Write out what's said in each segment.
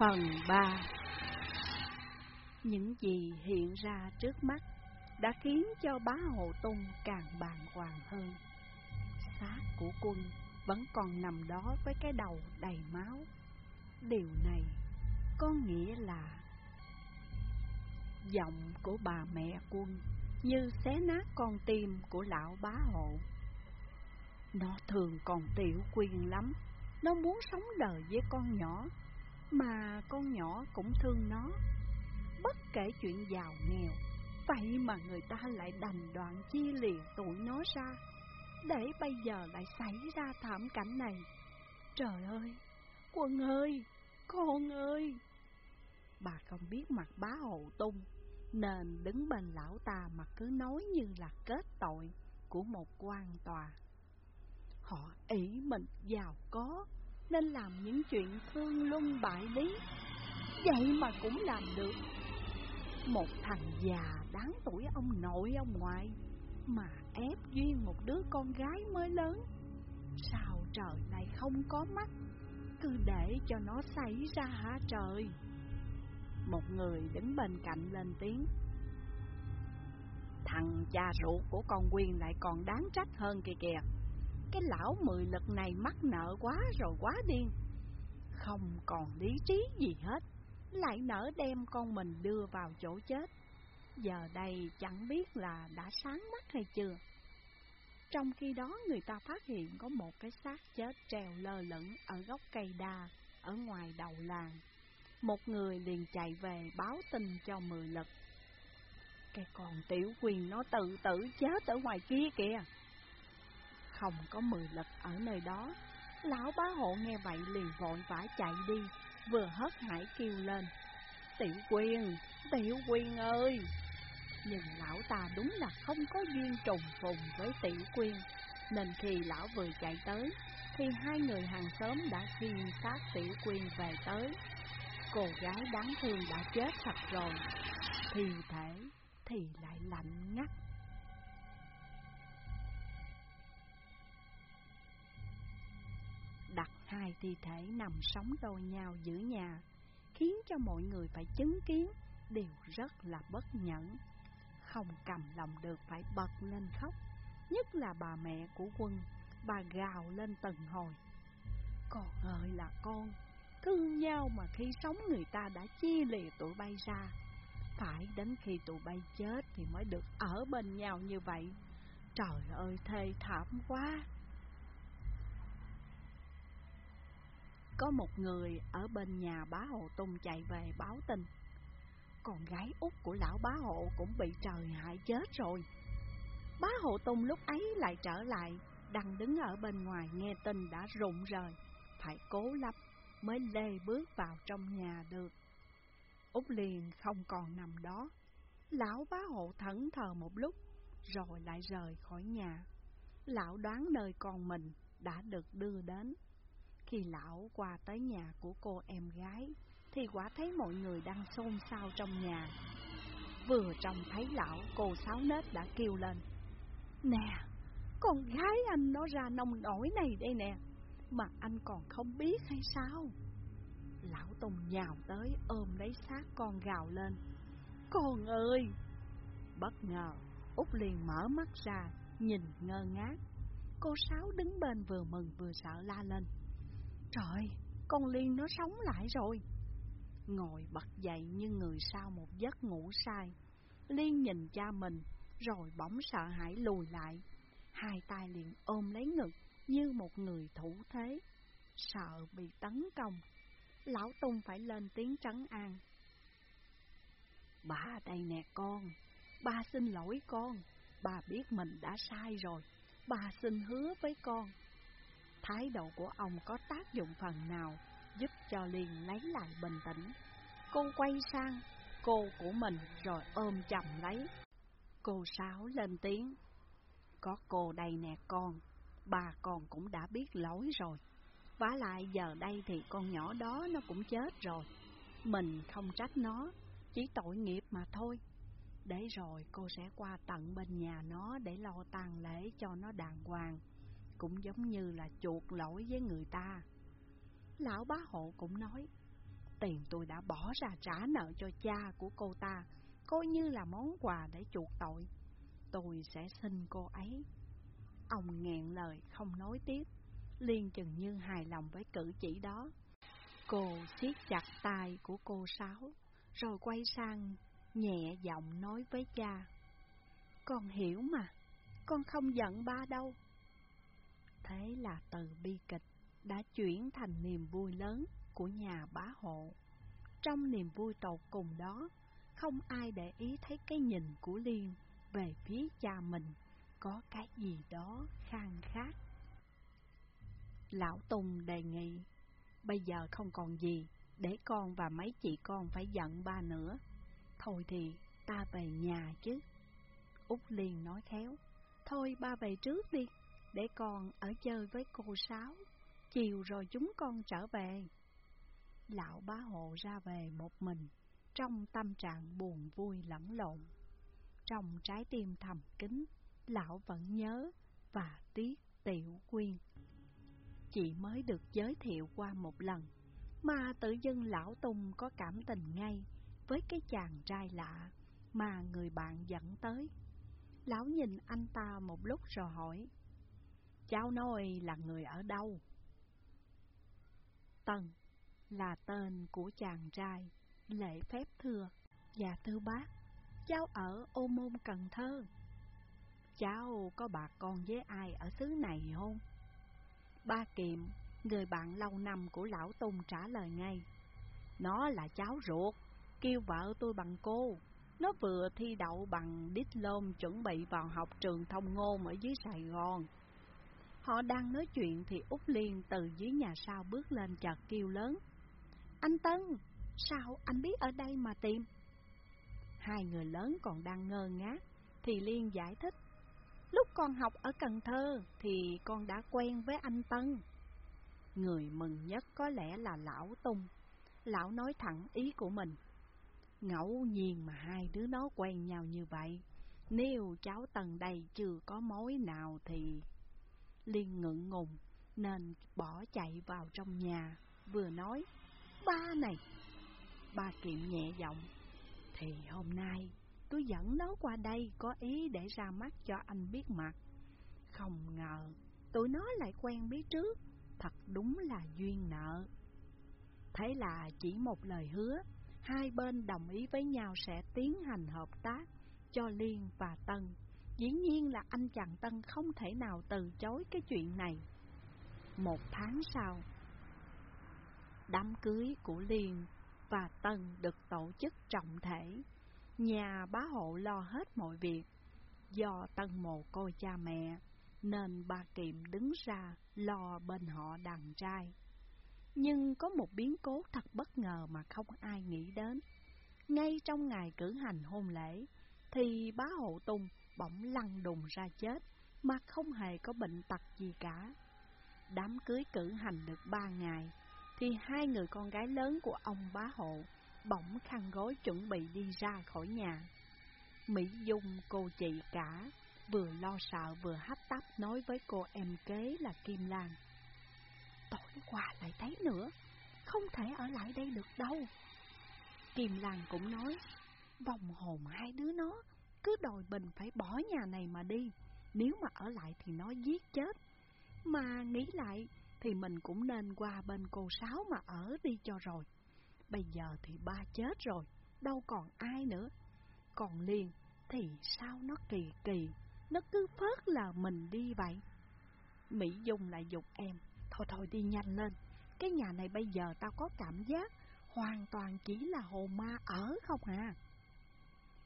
Phần 3 Những gì hiện ra trước mắt đã khiến cho bá hộ Tung càng bàng hoàng hơn. Xác của quân vẫn còn nằm đó với cái đầu đầy máu. Điều này có nghĩa là giọng của bà mẹ quân như xé nát con tim của lão bá hộ. Nó thường còn tiểu quyền lắm, nó muốn sống đời với con nhỏ mà con nhỏ cũng thương nó. Bất kể chuyện giàu nghèo, vậy mà người ta lại đành đoạn chia lìa tụi nó ra, để bây giờ lại xảy ra thảm cảnh này. Trời ơi, quân ơi, con ơi! Bà không biết mặt bá hộ tung, nên đứng bên lão ta mà cứ nói như là kết tội của một quan tòa. Họ ý mình giàu có, nên làm những chuyện thương luân bại lý. Vậy mà cũng làm được. Một thằng già đáng tuổi ông nội ông ngoại mà ép duyên một đứa con gái mới lớn. Sao trời này không có mắt, cứ để cho nó xảy ra hả trời? Một người đứng bên cạnh lên tiếng. Thằng cha ruột của con Quyên lại còn đáng trách hơn kìa kìa. Cái lão mười lực này mắc nợ quá rồi quá điên. Không còn lý trí gì hết, Lại nỡ đem con mình đưa vào chỗ chết. Giờ đây chẳng biết là đã sáng mắt hay chưa. Trong khi đó người ta phát hiện có một cái xác chết treo lơ lửng ở gốc cây đa, Ở ngoài đầu làng. Một người liền chạy về báo tin cho mười lực. Cái con tiểu quyền nó tự tử chết ở ngoài kia kìa không có mười lực ở nơi đó. Lão bá hộ nghe vậy liền vội vã chạy đi, vừa hớt hải kêu lên. Tiểu quyền, tiểu quyền ơi! Nhưng lão ta đúng là không có duyên trùng phùng với tiểu quyền, nên khi lão vừa chạy tới, thì hai người hàng xóm đã khiên xác tiểu quyền về tới. Cô gái đáng thương đã chết thật rồi, thì thể thì lại lạnh ngắt. Đặt hai thi thể nằm sóng đôi nhau giữa nhà, khiến cho mọi người phải chứng kiến đều rất là bất nhẫn. Không cầm lòng được phải bật lên khóc, nhất là bà mẹ của quân, bà gào lên từng hồi. Con ơi là con, thương nhau mà khi sống người ta đã chia lìa tụi bay ra. Phải đến khi tụi bay chết thì mới được ở bên nhau như vậy. Trời ơi thê thảm quá! Có một người ở bên nhà bá hộ Tung chạy về báo tin. Con gái út của lão bá hộ cũng bị trời hại chết rồi. Bá hộ Tung lúc ấy lại trở lại, Đang đứng ở bên ngoài nghe tin đã rụng rời. Phải cố lắm mới lê bước vào trong nhà được. Út liền không còn nằm đó. Lão bá hộ thẫn thờ một lúc, Rồi lại rời khỏi nhà. Lão đoán nơi con mình đã được đưa đến khi lão qua tới nhà của cô em gái, thì quả thấy mọi người đang xôn xao trong nhà. Vừa trông thấy lão, cô sáu nết đã kêu lên. Nè, con gái anh nó ra nông nổi này đây nè, mà anh còn không biết hay sao? Lão Tùng nhào tới ôm lấy xác con gào lên. Con ơi! Bất ngờ, Út liền mở mắt ra, nhìn ngơ ngác. Cô Sáu đứng bên vừa mừng vừa sợ la lên. Trời, con Liên nó sống lại rồi. Ngồi bật dậy như người sau một giấc ngủ sai. Liên nhìn cha mình, rồi bỗng sợ hãi lùi lại. Hai tay liền ôm lấy ngực như một người thủ thế. Sợ bị tấn công. Lão Tung phải lên tiếng trấn an. Bà đây nè con, ba xin lỗi con, bà biết mình đã sai rồi, bà xin hứa với con Thái độ của ông có tác dụng phần nào giúp cho Liên lấy lại bình tĩnh. Cô quay sang cô của mình rồi ôm chầm lấy. Cô Sáu lên tiếng. Có cô đây nè con, bà con cũng đã biết lỗi rồi. vả lại giờ đây thì con nhỏ đó nó cũng chết rồi. Mình không trách nó, chỉ tội nghiệp mà thôi. Để rồi cô sẽ qua tận bên nhà nó để lo tang lễ cho nó đàng hoàng cũng giống như là chuột lỗi với người ta. Lão bá hộ cũng nói, tiền tôi đã bỏ ra trả nợ cho cha của cô ta, coi như là món quà để chuộc tội. Tôi sẽ xin cô ấy. Ông nghẹn lời không nói tiếp, liên chừng như hài lòng với cử chỉ đó. Cô siết chặt tay của cô Sáu, rồi quay sang nhẹ giọng nói với cha. Con hiểu mà, con không giận ba đâu. Thế là từ bi kịch đã chuyển thành niềm vui lớn của nhà bá hộ. Trong niềm vui tột cùng đó, không ai để ý thấy cái nhìn của Liên về phía cha mình có cái gì đó khang khác. Lão Tùng đề nghị, bây giờ không còn gì để con và mấy chị con phải giận ba nữa. Thôi thì ta về nhà chứ. Út liền nói khéo, thôi ba về trước đi, để con ở chơi với cô Sáu, chiều rồi chúng con trở về. Lão bá hộ ra về một mình, trong tâm trạng buồn vui lẫn lộn. Trong trái tim thầm kín, lão vẫn nhớ và tiếc tiểu quyên. Chỉ mới được giới thiệu qua một lần, mà tự dưng lão Tùng có cảm tình ngay với cái chàng trai lạ mà người bạn dẫn tới. Lão nhìn anh ta một lúc rồi hỏi, Cháu nói là người ở đâu? Tần là tên của chàng trai, lễ phép thưa, dạ thưa bác, cháu ở ô môn Cần Thơ. Cháu có bà con với ai ở xứ này không? Ba Kiệm, người bạn lâu năm của lão Tùng trả lời ngay. Nó là cháu ruột, kêu vợ tôi bằng cô. Nó vừa thi đậu bằng diplom chuẩn bị vào học trường thông ngôn ở dưới Sài Gòn. Họ đang nói chuyện thì Úc Liên từ dưới nhà sau bước lên chợt kêu lớn. Anh Tân, sao anh biết ở đây mà tìm? Hai người lớn còn đang ngơ ngác, thì Liên giải thích. Lúc con học ở Cần Thơ thì con đã quen với anh Tân. Người mừng nhất có lẽ là Lão Tung. Lão nói thẳng ý của mình. Ngẫu nhiên mà hai đứa nó quen nhau như vậy. Nếu cháu Tần đây chưa có mối nào thì... Liên ngượng ngùng nên bỏ chạy vào trong nhà, vừa nói, ba này. Ba kiệm nhẹ giọng, thì hôm nay tôi dẫn nó qua đây có ý để ra mắt cho anh biết mặt. Không ngờ, tụi nó lại quen biết trước, thật đúng là duyên nợ. Thế là chỉ một lời hứa, hai bên đồng ý với nhau sẽ tiến hành hợp tác cho Liên và Tân Dĩ nhiên là anh chàng Tân không thể nào từ chối cái chuyện này. Một tháng sau, đám cưới của Liên và Tân được tổ chức trọng thể. Nhà bá hộ lo hết mọi việc. Do Tân mồ côi cha mẹ, nên bà Kiệm đứng ra lo bên họ đàn trai. Nhưng có một biến cố thật bất ngờ mà không ai nghĩ đến. Ngay trong ngày cử hành hôn lễ, thì bá hộ Tùng bỗng lăn đùng ra chết, mà không hề có bệnh tật gì cả. Đám cưới cử hành được ba ngày, thì hai người con gái lớn của ông bá hộ bỗng khăn gối chuẩn bị đi ra khỏi nhà. Mỹ Dung cô chị cả, vừa lo sợ vừa hấp tấp nói với cô em kế là Kim Lan. Tối qua lại thấy nữa, không thể ở lại đây được đâu. Kim Lan cũng nói, vòng hồn hai đứa nó cứ đòi Bình phải bỏ nhà này mà đi, nếu mà ở lại thì nó giết chết. Mà nghĩ lại thì mình cũng nên qua bên cô Sáu mà ở đi cho rồi. Bây giờ thì ba chết rồi, đâu còn ai nữa. Còn Liên thì sao nó kỳ kỳ, nó cứ phớt là mình đi vậy. Mỹ Dung lại dục em, thôi thôi đi nhanh lên, cái nhà này bây giờ tao có cảm giác hoàn toàn chỉ là hồ ma ở không à.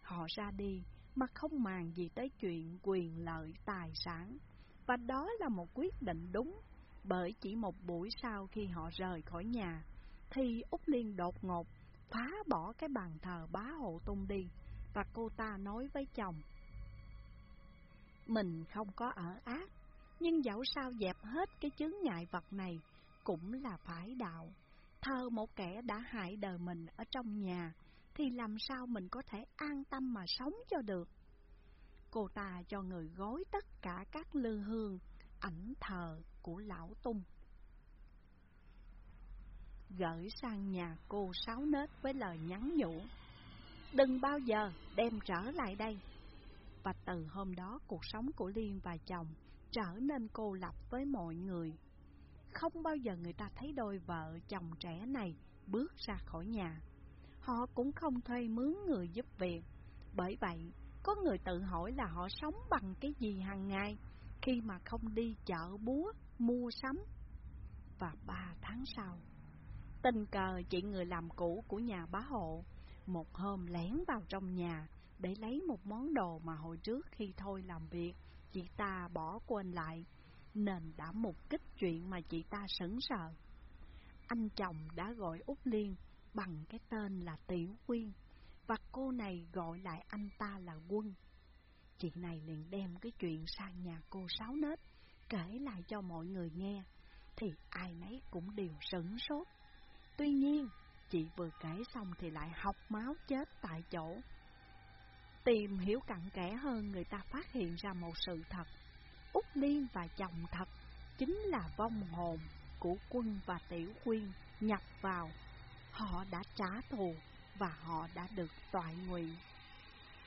Họ ra đi, mà không màng gì tới chuyện quyền lợi tài sản. Và đó là một quyết định đúng, bởi chỉ một buổi sau khi họ rời khỏi nhà, thì Úc Liên đột ngột phá bỏ cái bàn thờ bá hộ tung đi, và cô ta nói với chồng. Mình không có ở ác, nhưng dẫu sao dẹp hết cái chứng ngại vật này cũng là phải đạo. Thờ một kẻ đã hại đời mình ở trong nhà, thì làm sao mình có thể an tâm mà sống cho được. Cô ta cho người gói tất cả các lư hương, ảnh thờ của lão tung. gửi sang nhà cô Sáu Nết với lời nhắn nhủ. Đừng bao giờ đem trở lại đây. Và từ hôm đó cuộc sống của Liên và chồng trở nên cô lập với mọi người. Không bao giờ người ta thấy đôi vợ chồng trẻ này bước ra khỏi nhà. Họ cũng không thuê mướn người giúp việc. Bởi vậy, có người tự hỏi là họ sống bằng cái gì hàng ngày khi mà không đi chợ búa, mua sắm. Và ba tháng sau, tình cờ chị người làm cũ của nhà bá hộ, một hôm lén vào trong nhà để lấy một món đồ mà hồi trước khi thôi làm việc, chị ta bỏ quên lại, nên đã mục kích chuyện mà chị ta sững sờ. Anh chồng đã gọi Úc Liên bằng cái tên là Tiểu Quyên, và cô này gọi lại anh ta là Quân. Chị này liền đem cái chuyện sang nhà cô Sáu Nết, kể lại cho mọi người nghe, thì ai nấy cũng đều sửng sốt. Tuy nhiên, chị vừa kể xong thì lại học máu chết tại chỗ. Tìm hiểu cặn kẽ hơn người ta phát hiện ra một sự thật. Úc Liên và chồng thật chính là vong hồn của quân và tiểu quyên nhập vào. Họ đã trả thù và họ đã được toại nguyện.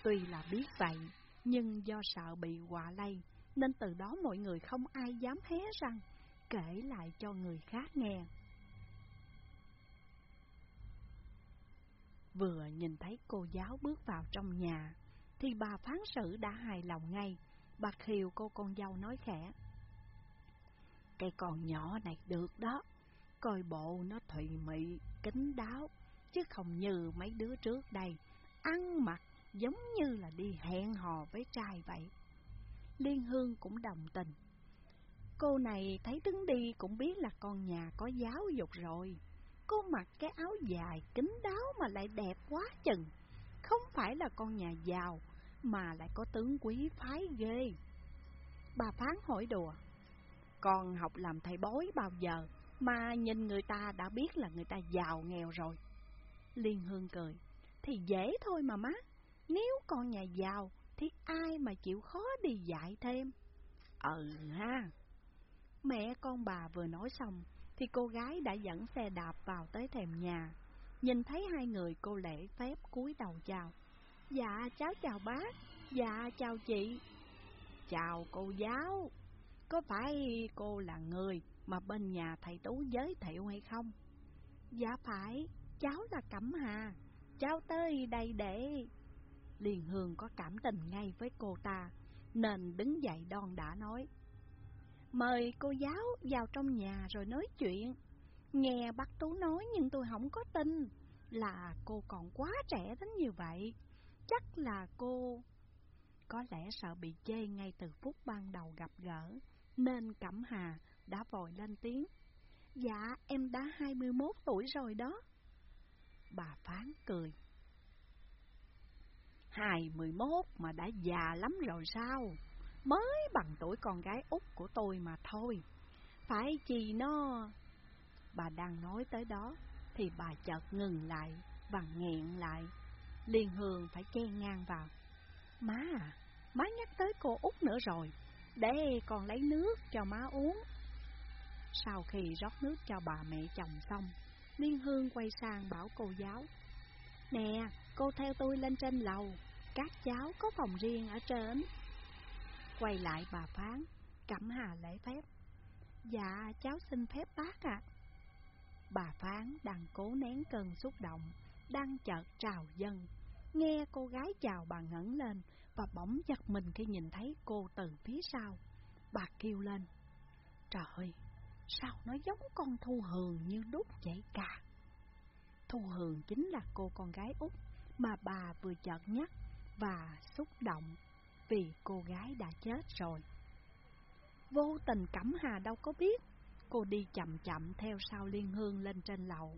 Tuy là biết vậy, nhưng do sợ bị quả lây, nên từ đó mọi người không ai dám hé răng, kể lại cho người khác nghe. Vừa nhìn thấy cô giáo bước vào trong nhà, thì bà phán xử đã hài lòng ngay, bà khiều cô con dâu nói khẽ. Cái con nhỏ này được đó, coi bộ nó thùy mị, kính đáo, chứ không như mấy đứa trước đây, ăn mặc giống như là đi hẹn hò với trai vậy. Liên Hương cũng đồng tình. Cô này thấy đứng đi cũng biết là con nhà có giáo dục rồi. Cô mặc cái áo dài, kính đáo mà lại đẹp quá chừng. Không phải là con nhà giàu, mà lại có tướng quý phái ghê. Bà Phán hỏi đùa, con học làm thầy bói bao giờ mà nhìn người ta đã biết là người ta giàu nghèo rồi. Liên Hương cười, thì dễ thôi mà má, nếu con nhà giàu thì ai mà chịu khó đi dạy thêm. Ừ ha. Mẹ con bà vừa nói xong thì cô gái đã dẫn xe đạp vào tới thềm nhà. Nhìn thấy hai người cô lễ phép cúi đầu chào. Dạ cháu chào bác, dạ chào chị. Chào cô giáo, có phải cô là người mà bên nhà thầy Tú giới thiệu hay không? Dạ phải, cháu là Cẩm Hà, cháu tới đây để... Liền Hương có cảm tình ngay với cô ta, nên đứng dậy đon đã nói. Mời cô giáo vào trong nhà rồi nói chuyện. Nghe bác Tú nói nhưng tôi không có tin là cô còn quá trẻ đến như vậy. Chắc là cô... Có lẽ sợ bị chê ngay từ phút ban đầu gặp gỡ, nên Cẩm Hà đã vội lên tiếng. Dạ, em đã 21 tuổi rồi đó. Bà Phán cười. 21 mà đã già lắm rồi sao? Mới bằng tuổi con gái út của tôi mà thôi. Phải chi nó... Bà đang nói tới đó, thì bà chợt ngừng lại và nghẹn lại. Liên Hương phải chen ngang vào. Má à, má nhắc tới cô út nữa rồi, để con lấy nước cho má uống. Sau khi rót nước cho bà mẹ chồng xong, Liên Hương quay sang bảo cô giáo. Nè, cô theo tôi lên trên lầu, các cháu có phòng riêng ở trên. Quay lại bà phán, cẩm hà lễ phép. Dạ, cháu xin phép bác ạ. Bà phán đang cố nén cơn xúc động, đang chợt trào dân. Nghe cô gái chào bà ngẩng lên và bỗng giật mình khi nhìn thấy cô từ phía sau. Bà kêu lên, trời, sao nó giống con Thu Hường như đúc vậy cả? Thu Hường chính là cô con gái út mà bà vừa chợt nhắc và xúc động vì cô gái đã chết rồi. Vô tình Cẩm Hà đâu có biết, cô đi chậm chậm theo sau Liên Hương lên trên lầu,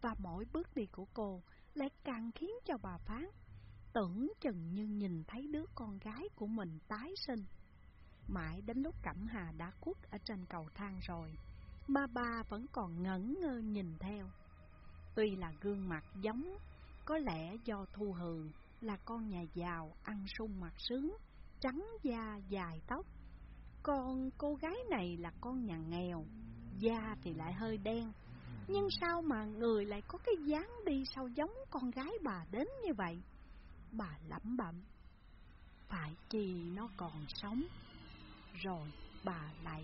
và mỗi bước đi của cô lại càng khiến cho bà Phán tưởng chừng như nhìn thấy đứa con gái của mình tái sinh. Mãi đến lúc Cẩm Hà đã khuất ở trên cầu thang rồi, mà bà vẫn còn ngẩn ngơ nhìn theo. Tuy là gương mặt giống, có lẽ do Thu Hường là con nhà giàu ăn sung mặt sướng, trắng da dài tóc. Còn cô gái này là con nhà nghèo, da thì lại hơi đen, Nhưng sao mà người lại có cái dáng đi sao giống con gái bà đến như vậy? Bà lẩm bẩm. Phải chi nó còn sống. Rồi bà lại.